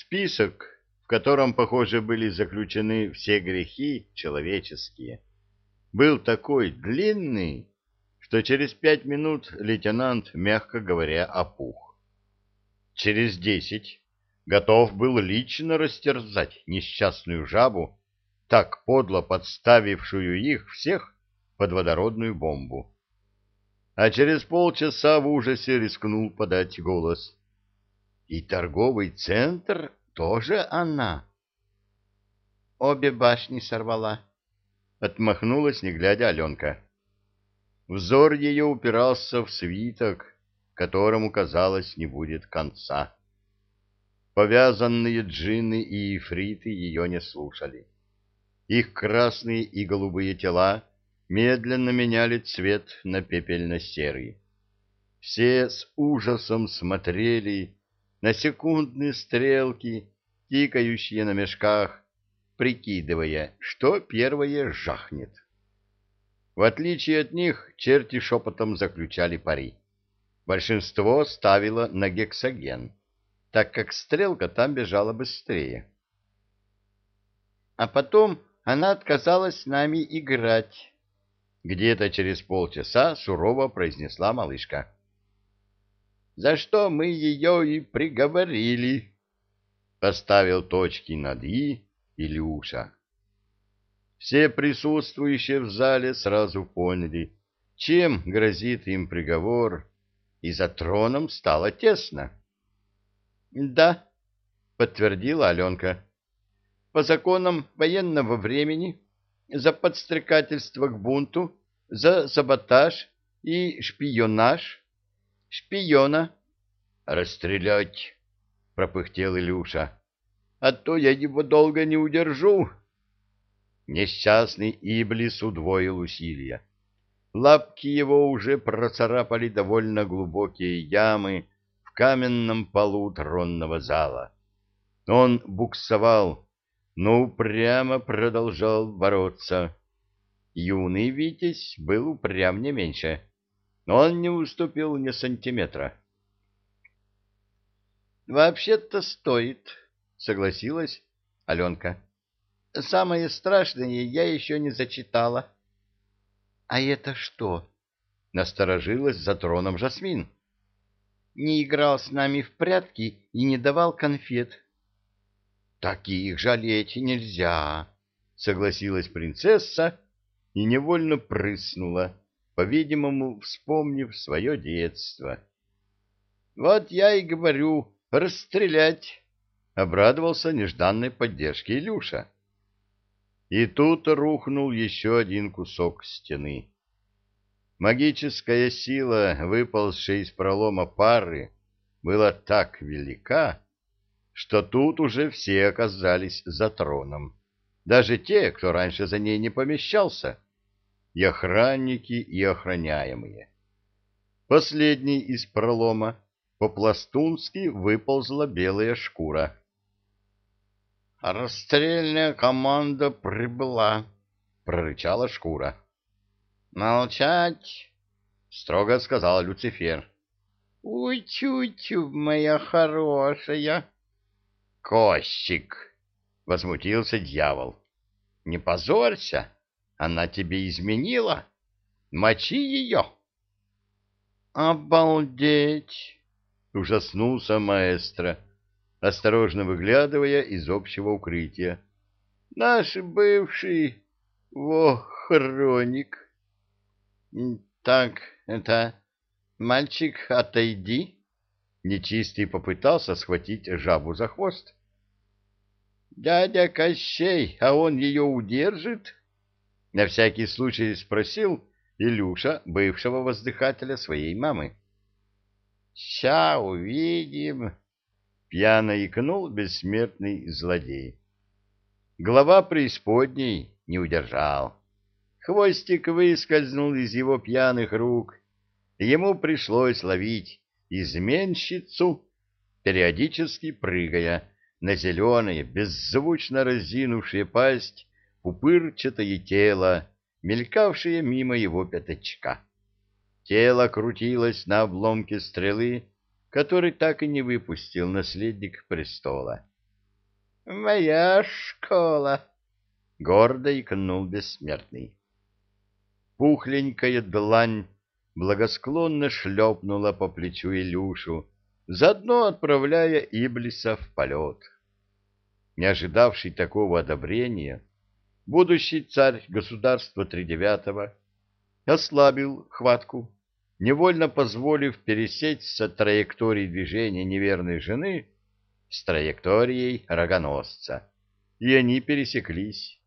Список, в котором, похоже, были заключены все грехи человеческие, был такой длинный, что через пять минут лейтенант, мягко говоря, опух. Через десять готов был лично растерзать несчастную жабу, так подло подставившую их всех под водородную бомбу. А через полчаса в ужасе рискнул подать голос. И торговый центр тоже она. Обе башни сорвала. Отмахнулась, не глядя, Аленка. Взор ее упирался в свиток, которому, казалось, не будет конца. Повязанные джинны и ифриты ее не слушали. Их красные и голубые тела медленно меняли цвет на пепельно-серый. Все с ужасом смотрели на секундные стрелки, тикающие на мешках, прикидывая, что первое жахнет. В отличие от них, черти шепотом заключали пари. Большинство ставило на гексоген, так как стрелка там бежала быстрее. А потом она отказалась с нами играть. Где-то через полчаса сурово произнесла малышка. За что мы ее и приговорили. Поставил точки над «и» Илюша. Все присутствующие в зале сразу поняли, чем грозит им приговор, и за троном стало тесно. — Да, — подтвердила Аленка, — по законам военного времени за подстрекательство к бунту, за саботаж и шпионаж. Шпиона. — Расстрелять, — пропыхтел Илюша, — а то я его долго не удержу. Несчастный Иблис удвоил усилия. Лапки его уже процарапали довольно глубокие ямы в каменном полу тронного зала. Он буксовал, но упрямо продолжал бороться. Юный Витязь был упрям не меньше, но он не уступил ни сантиметра. «Вообще-то стоит», — согласилась Аленка. «Самое страшное я еще не зачитала». «А это что?» — насторожилась за троном Жасмин. «Не играл с нами в прятки и не давал конфет». «Таких жалеть нельзя», — согласилась принцесса и невольно прыснула, по-видимому, вспомнив свое детство. «Вот я и говорю, расстрелять!» — обрадовался нежданной поддержке Илюша. И тут рухнул еще один кусок стены. Магическая сила, выползшая из пролома пары, была так велика, что тут уже все оказались за троном, даже те, кто раньше за ней не помещался, и охранники, и охраняемые. Последний из пролома по-пластунски выползла белая шкура. «Расстрельная команда прибыла», — прорычала шкура. «Молчать!» — строго сказал Люцифер. «Уй-тю-тю, моя хорошая!» «Костик!» — возмутился дьявол. «Не позорься! Она тебе изменила? Мочи ее!» «Обалдеть!» — ужаснулся маэстро осторожно выглядывая из общего укрытия. — Наш бывший вохроник. — Так, это... Мальчик, отойди. Нечистый попытался схватить жабу за хвост. — Дядя Кощей, а он ее удержит? На всякий случай спросил Илюша, бывшего воздыхателя своей мамы. — Ща увидим. Пьяно икнул бессмертный злодей. Глава преисподней не удержал. Хвостик выскользнул из его пьяных рук, ему пришлось ловить изменщицу, периодически прыгая на зеленое, беззвучно разинувшее пасть, пупырчатое тело, мелькавшее мимо его пятачка. Тело крутилось на обломке стрелы, который так и не выпустил наследник престола. моя школа!» — гордо икнул бессмертный. Пухленькая длань благосклонно шлепнула по плечу Илюшу, заодно отправляя Иблиса в полет. Не ожидавший такого одобрения, будущий царь государства Тридевятого ослабил хватку, невольно позволив пересечься траектории движения неверной жены с траекторией рогоносца, и они пересеклись.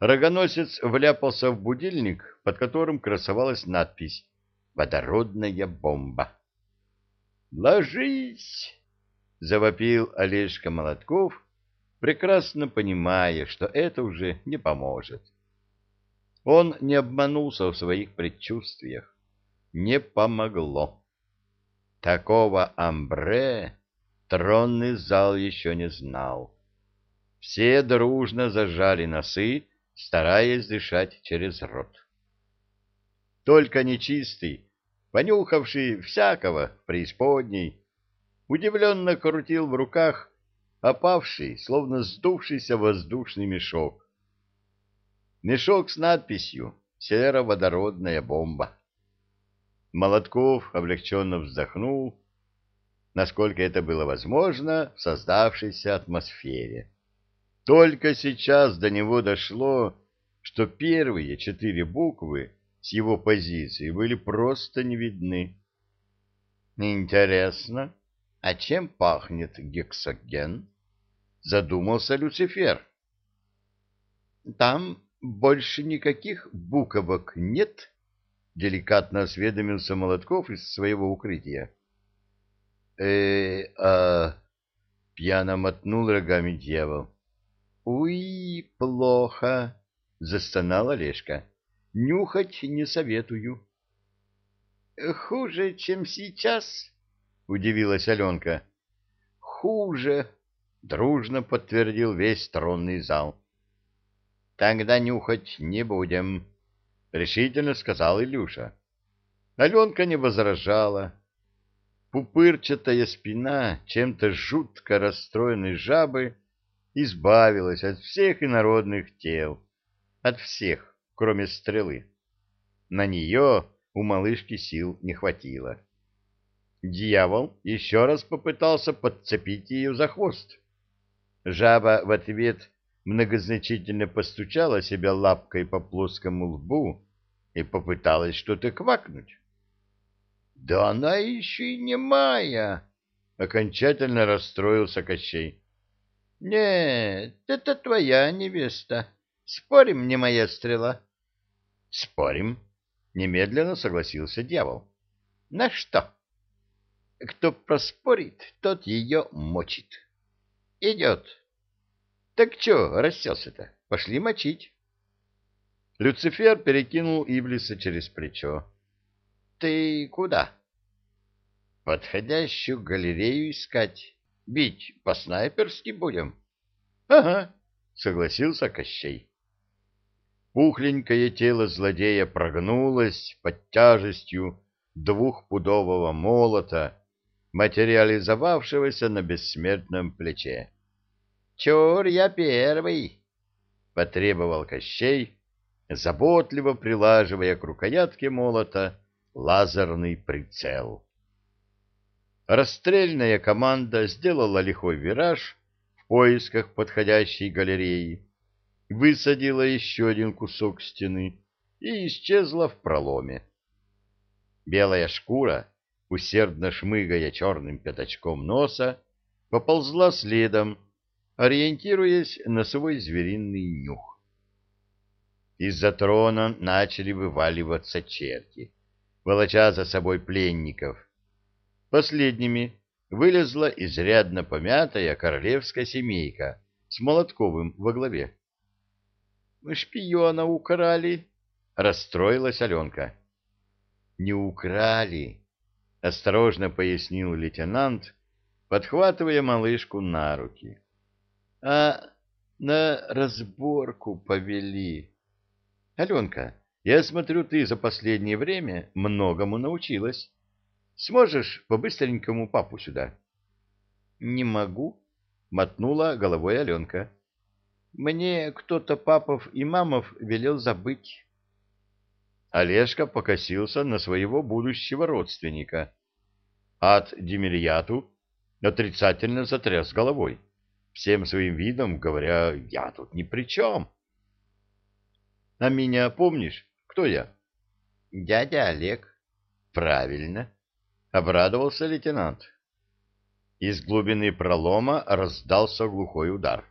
Рогоносец вляпался в будильник, под которым красовалась надпись «Водородная бомба». «Ложись!» — завопил Олежка Молотков, прекрасно понимая, что это уже не поможет. Он не обманулся в своих предчувствиях. Не помогло. Такого амбре тронный зал еще не знал. Все дружно зажали носы, стараясь дышать через рот. Только нечистый, понюхавший всякого преисподней, удивленно крутил в руках опавший, словно сдувшийся воздушный мешок. Мешок с надписью «Сероводородная бомба». Молотков облегченно вздохнул, насколько это было возможно в создавшейся атмосфере. Только сейчас до него дошло, что первые четыре буквы с его позиции были просто не видны. «Интересно, а чем пахнет гексоген?» — задумался Люцифер. «Там больше никаких буковок нет?» — деликатно осведомился Молотков из своего укрытия. э а пьяно мотнул рогами дьявол. «Уй, плохо!» — застонал Олежка. «Нюхать не советую». «Хуже, чем сейчас?» — удивилась Аленка. «Хуже!» — дружно подтвердил весь тронный зал. «Тогда нюхать не будем», — решительно сказал Илюша. Аленка не возражала. Пупырчатая спина чем-то жутко расстроенной жабы избавилась от всех инородных тел, от всех, кроме стрелы. На нее у малышки сил не хватило. Дьявол еще раз попытался подцепить ее за хвост. Жаба в ответ многозначительно постучала себя лапкой по плоскому лбу и попыталась что-то квакнуть. — Да она еще и не моя! — окончательно расстроился Кощей. Нет, это твоя невеста. Спорим, не моя стрела? Спорим, немедленно согласился дьявол. На что? Кто проспорит, тот ее мочит. Идет. Так что расселся-то? Пошли мочить. Люцифер перекинул Иблиса через плечо. Ты куда? Подходящую галерею искать. Бить по-снайперски будем? — Ага, — согласился Кощей. Пухленькое тело злодея прогнулось под тяжестью двухпудового молота, материализовавшегося на бессмертном плече. — Чур, я первый! — потребовал Кощей, заботливо прилаживая к рукоятке молота лазерный прицел. Расстрельная команда сделала лихой вираж в поисках подходящей галереи, высадила еще один кусок стены и исчезла в проломе. Белая шкура, усердно шмыгая черным пятачком носа, поползла следом, ориентируясь на свой звериный нюх. Из-за трона начали вываливаться черти, волоча за собой пленников — Последними вылезла изрядно помятая королевская семейка с Молотковым во главе. — Шпиона украли, — расстроилась Аленка. — Не украли, — осторожно пояснил лейтенант, подхватывая малышку на руки. — А на разборку повели. — Аленка, я смотрю, ты за последнее время многому научилась. Сможешь по-быстренькому папу сюда? — Не могу, — мотнула головой Аленка. Мне кто-то папов и мамов велел забыть. Олежка покосился на своего будущего родственника. Ад Демирьяту отрицательно затряс головой, всем своим видом говоря, я тут ни при чем. — А меня помнишь? Кто я? — Дядя Олег. — Правильно, — обрадовался лейтенант. Из глубины пролома раздался глухой удар.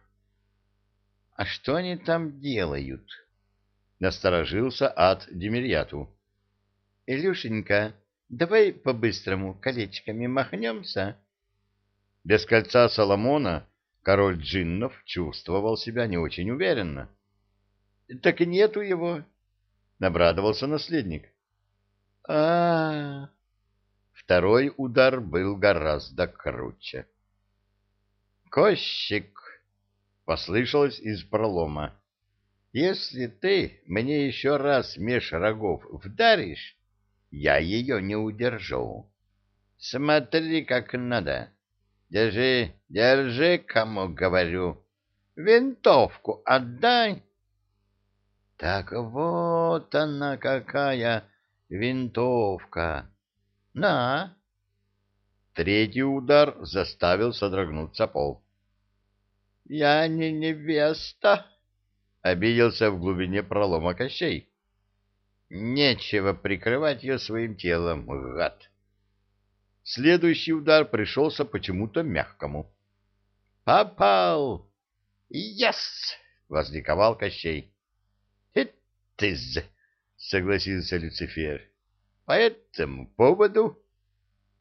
— А что они там делают? — насторожился ад Демирьяту. — Илюшенька, давай по-быстрому колечками махнемся. Без кольца Соломона король джиннов чувствовал себя не очень уверенно. — Так и нету его, — обрадовался наследник. А, -а, а Второй удар был гораздо круче. «Кощик!» — послышалось из пролома. «Если ты мне еще раз меж рогов вдаришь, я ее не удержу. Смотри, как надо. Держи, держи, кому говорю. Винтовку отдай». Так вот она какая винтовка. На. Третий удар заставил содрогнуться пол. Я не невеста, обиделся в глубине пролома Кощей. Нечего прикрывать ее своим телом, гад. Следующий удар пришелся почему-то мягкому. «Попал!» «Yes!» — возликовал Кощей. «It согласился Люцифер. По этому поводу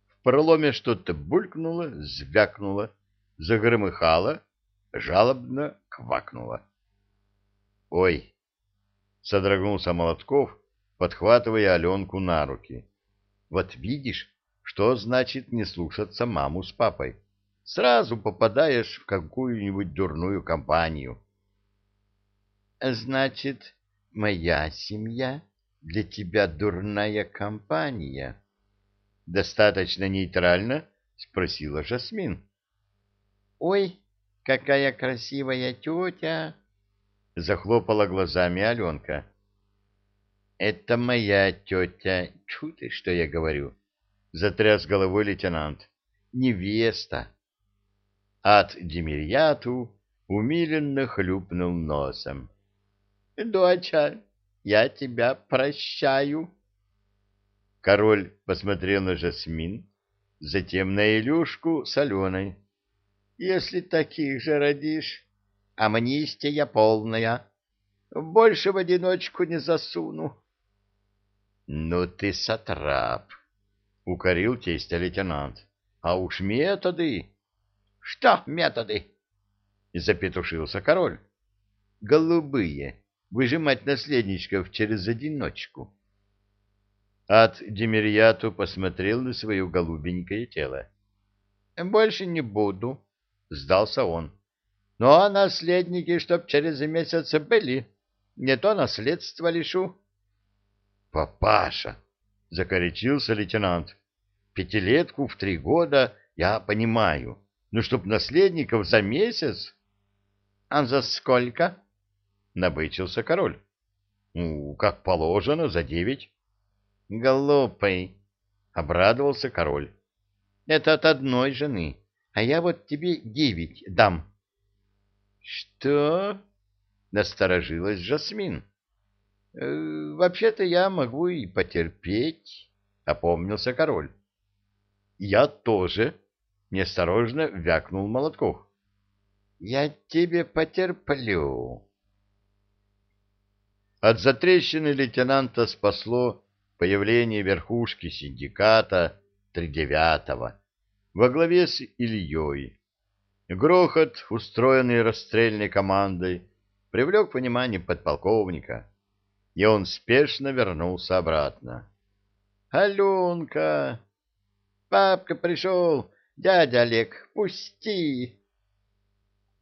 в проломе что-то булькнуло, звякнуло, загромыхало, жалобно квакнуло. «Ой!» — содрогнулся Молотков, подхватывая Аленку на руки. «Вот видишь, что значит не слушаться маму с папой? Сразу попадаешь в какую-нибудь дурную компанию». «Значит, моя семья для тебя дурная компания? Достаточно нейтрально спросила Жасмин. Ой, какая красивая тетя! Захлопала глазами Аленка. Это моя тетя. Чу ты, что я говорю? Затряс головой лейтенант. Невеста. От Демирьяту умиленно хлюпнул носом. Доча, я тебя прощаю. Король посмотрел на Жасмин, затем на Илюшку с Аленой. Если таких же родишь, амнистия полная. Больше в одиночку не засуну. — Ну ты сатрап, — укорил тестя лейтенант. — А уж методы... — Что методы? — запетушился король. — Голубые выжимать наследничков через одиночку. Ад Демирьяту посмотрел на свое голубенькое тело. — Больше не буду, — сдался он. — Ну, а наследники, чтоб через месяц были, не то наследство лишу. — Папаша! — закорячился лейтенант. — Пятилетку в три года я понимаю, но чтоб наследников за месяц... — А за сколько? —— набычился король. — Ну, как положено, за девять. — Глупый, — обрадовался король. — Это от одной жены, а я вот тебе девять дам. — Что? — насторожилась Жасмин. «Э, — Вообще-то я могу и потерпеть, — опомнился король. — Я тоже, — неосторожно вякнул Молотков. — Я тебе потерплю. От затрещины лейтенанта спасло появление верхушки синдиката Тридевятого во главе с Ильей. Грохот, устроенный расстрельной командой, привлек внимание подполковника, и он спешно вернулся обратно. — Аленка! Папка пришел! Дядя Олег, пусти!